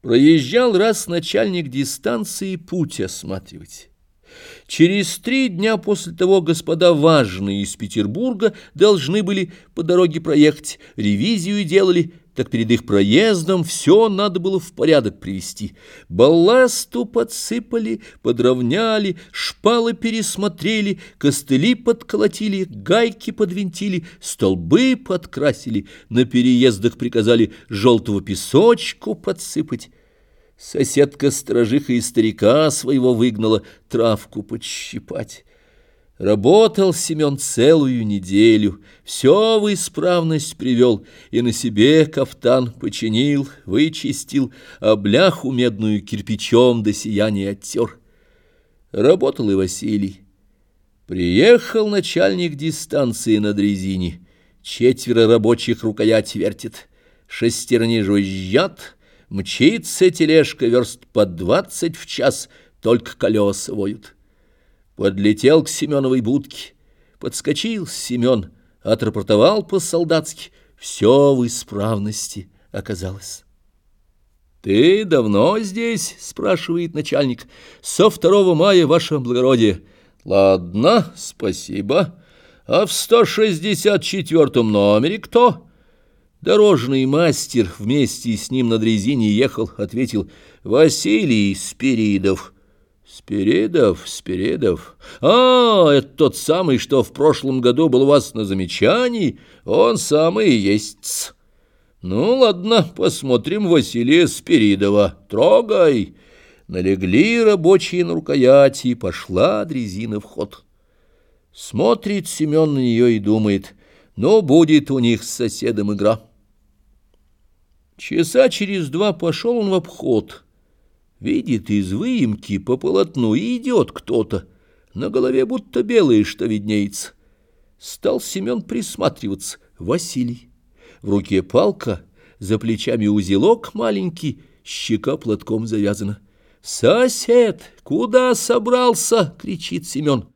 Проезжал раз начальник дистанции путь осматривать. Через три дня после того господа важные из Петербурга должны были по дороге проехать, ревизию делали, так перед их проездом все надо было в порядок привести. Балласту подсыпали, подровняли, шпалы пересмотрели, костыли подколотили, гайки подвинтили, столбы подкрасили, на переездах приказали желтого песочку подсыпать. Соседка-стражиха и старика своего выгнала травку подщипать. Работал Семен целую неделю, все в исправность привел, и на себе кафтан починил, вычистил, а бляху медную кирпичом до сияния оттер. Работал и Василий. Приехал начальник дистанции на дрезине, четверо рабочих рукоять вертит, шестерни жужжат, мчится тележка верст по двадцать в час, только колеса воют. Подлетел к Семеновой будке, подскочил Семен, отрапортовал по-солдатски. Все в исправности оказалось. «Ты давно здесь?» — спрашивает начальник. «Со второго мая, ваше благородие». «Ладно, спасибо. А в 164-м номере кто?» Дорожный мастер вместе с ним на дрезине ехал, ответил «Василий Спиридов». Спиридов, Спиридов. А, это тот самый, что в прошлом году был у вас на замечании. Он самый и есть. Ну, ладно, посмотрим Василия Спиридова. Трогай. Налегли рабочие на рукояти, пошла дрезина в ход. Смотрит Семен на нее и думает, ну, будет у них с соседом игра. Часа через два пошел он в обход — Видит из выемки по полотну идет кто-то, на голове будто белое, что виднеется. Стал Семен присматриваться. Василий. В руке палка, за плечами узелок маленький, щека платком завязана. «Сосед, куда собрался?» — кричит Семен.